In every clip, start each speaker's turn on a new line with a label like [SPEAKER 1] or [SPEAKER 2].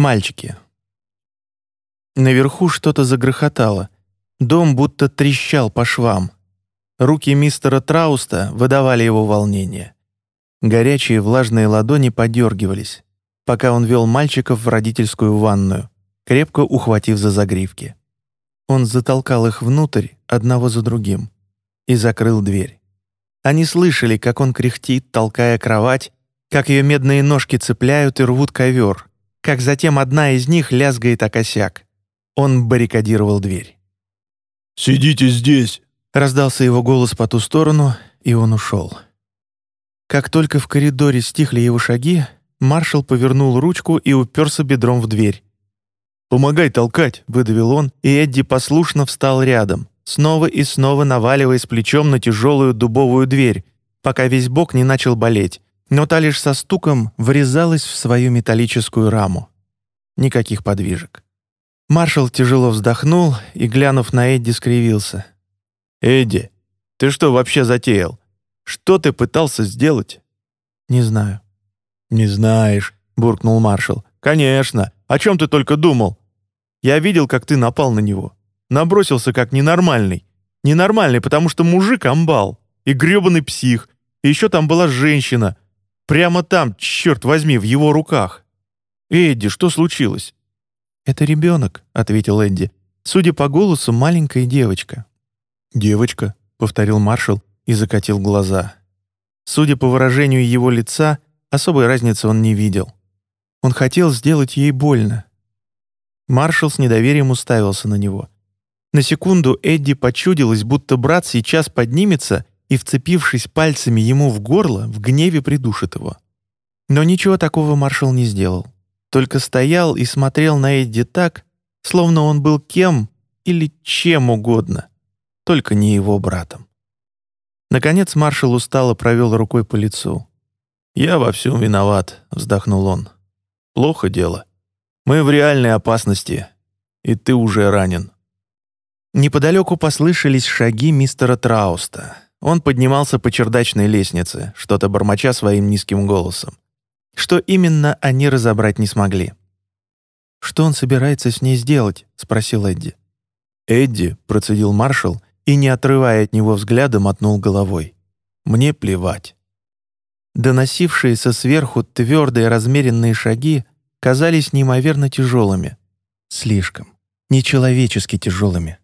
[SPEAKER 1] Мальчики. Наверху что-то загрохотало. Дом будто трещал по швам. Руки мистера Трауста выдавали его волнение. Горячие влажные ладони подергивались, пока он вел мальчиков в родительскую ванную, крепко ухватив за загривки. Он затолкал их внутрь, одного за другим, и закрыл дверь. Они слышали, как он кряхтит, толкая кровать, как ее медные ножки цепляют и рвут ковер, как затем одна из них лязгает о косяк. Он баррикадировал дверь.
[SPEAKER 2] «Сидите здесь!»
[SPEAKER 1] — раздался его голос по ту сторону, и он ушел. Как только в коридоре стихли его шаги, маршал повернул ручку и уперся бедром в дверь.
[SPEAKER 2] «Помогай толкать», —
[SPEAKER 1] выдавил он, и Эдди послушно встал рядом, снова и снова наваливаясь плечом на тяжелую дубовую дверь, пока весь бок не начал болеть, но та лишь со стуком врезалась в свою металлическую раму. Никаких подвижек. Маршал тяжело вздохнул и, глянув на Эдди, скривился.
[SPEAKER 2] «Эдди, ты что вообще затеял? Что ты пытался сделать?»
[SPEAKER 1] «Не знаю».
[SPEAKER 2] «Не знаешь», — буркнул маршал. «Конечно. О чем ты только думал? Я видел, как ты напал на него. Набросился как ненормальный. Ненормальный, потому что мужик амбал. И грёбаный псих. И еще там была женщина. Прямо там, черт возьми, в его руках. Эдди, что случилось?»
[SPEAKER 1] «Это ребенок», — ответил Эдди. «Судя по голосу, маленькая девочка».
[SPEAKER 2] «Девочка», — повторил маршал и закатил глаза.
[SPEAKER 1] Судя по выражению его лица, особой разницы он не видел. Он хотел сделать ей больно. Маршал с недоверием уставился на него. На секунду Эдди почудилось, будто брат сейчас поднимется и, вцепившись пальцами ему в горло, в гневе придушит его. Но ничего такого маршал не сделал. Только стоял и смотрел на Эдди так, словно он был кем или чем угодно, только не его братом. Наконец маршал устало провел рукой по лицу.
[SPEAKER 2] «Я во всем виноват», — вздохнул он. «Плохо дело. Мы в реальной опасности, и ты уже ранен».
[SPEAKER 1] Неподалеку послышались шаги мистера Трауста. Он поднимался по чердачной лестнице, что-то бормоча своим низким голосом. Что именно, они разобрать не смогли. «Что он собирается с ней сделать?» — спросил Эдди.
[SPEAKER 2] «Эдди», — процедил маршал, и, не отрывая от него взгляда, мотнул головой. «Мне плевать».
[SPEAKER 1] Доносившиеся сверху твердые размеренные шаги казались неимоверно тяжелыми. Слишком. Нечеловечески тяжелыми.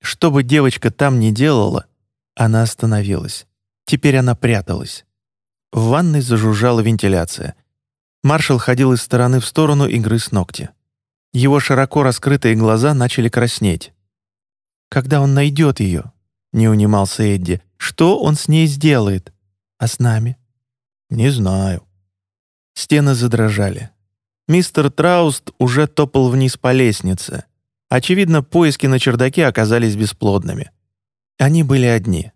[SPEAKER 1] Что бы девочка там ни делала, она остановилась. Теперь она пряталась. В ванной зажужжала вентиляция. Маршал ходил из стороны в сторону и грыз ногти. Его широко раскрытые глаза начали краснеть. Когда он найдет ее?» — не унимался Эдди. «Что он с ней сделает? А с нами?»
[SPEAKER 2] «Не знаю».
[SPEAKER 1] Стены задрожали. Мистер Трауст уже топал вниз по лестнице. Очевидно, поиски на чердаке оказались бесплодными. Они были одни.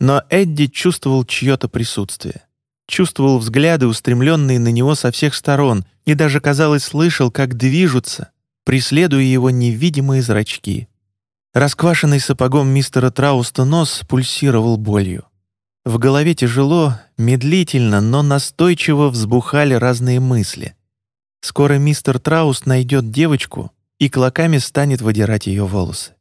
[SPEAKER 1] Но Эдди чувствовал чье-то присутствие. Чувствовал взгляды, устремленные на него со всех сторон, и даже, казалось, слышал, как движутся, преследуя его невидимые зрачки. Расквашенный сапогом мистера Трауста нос пульсировал болью. В голове тяжело, медлительно, но настойчиво взбухали разные мысли. Скоро мистер Трауст найдет девочку и клоками станет выдирать ее волосы.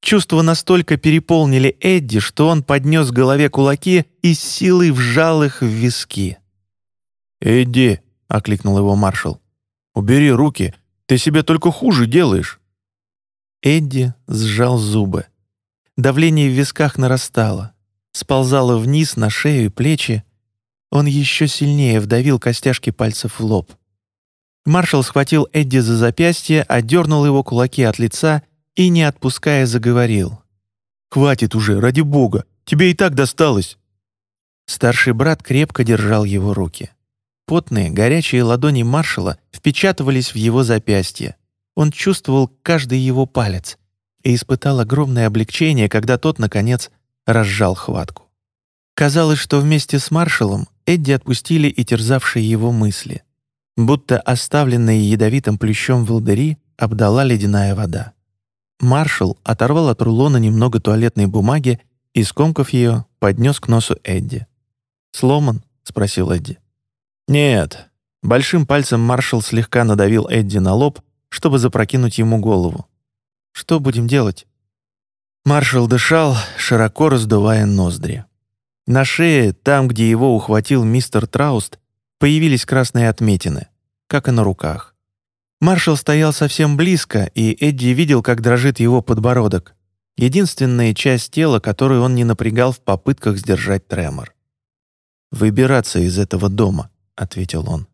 [SPEAKER 1] Чувства настолько переполнили Эдди, что он поднес голове кулаки и с силой вжал их в виски.
[SPEAKER 2] «Эдди!» — окликнул его маршал. «Убери руки, ты себе только хуже делаешь».
[SPEAKER 1] Эдди сжал зубы. Давление в висках нарастало, сползало вниз на шею и плечи. Он еще сильнее вдавил костяшки пальцев в лоб. Маршал схватил Эдди за запястье, отдернул его кулаки от лица и, не отпуская, заговорил.
[SPEAKER 2] «Хватит уже, ради бога! Тебе и так досталось!»
[SPEAKER 1] Старший брат крепко держал его руки. Потные, горячие ладони маршала впечатывались в его запястье. Он чувствовал каждый его палец и испытал огромное облегчение, когда тот, наконец, разжал хватку. Казалось, что вместе с маршалом Эдди отпустили и терзавшие его мысли, будто оставленные ядовитым плющом волдыри обдала ледяная вода. Маршал оторвал от рулона немного туалетной бумаги и, скомкав ее, поднес к носу Эдди. «Сломан?» — спросил Эдди.
[SPEAKER 2] «Нет,
[SPEAKER 1] Большим пальцем маршал слегка надавил Эдди на лоб, чтобы запрокинуть ему голову. «Что будем делать?» Маршал дышал, широко раздувая ноздри. На шее, там, где его ухватил мистер Трауст, появились красные отметины, как и на руках. Маршал стоял совсем близко, и Эдди видел, как дрожит его подбородок. Единственная часть тела, которую он не напрягал в попытках сдержать тремор. «Выбираться из этого дома», — ответил он.